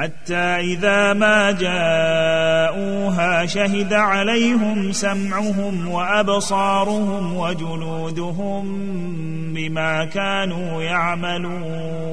حتى إذا ما جاءوها شهد عليهم سمعهم وأبصارهم وجلودهم بما كانوا يعملون.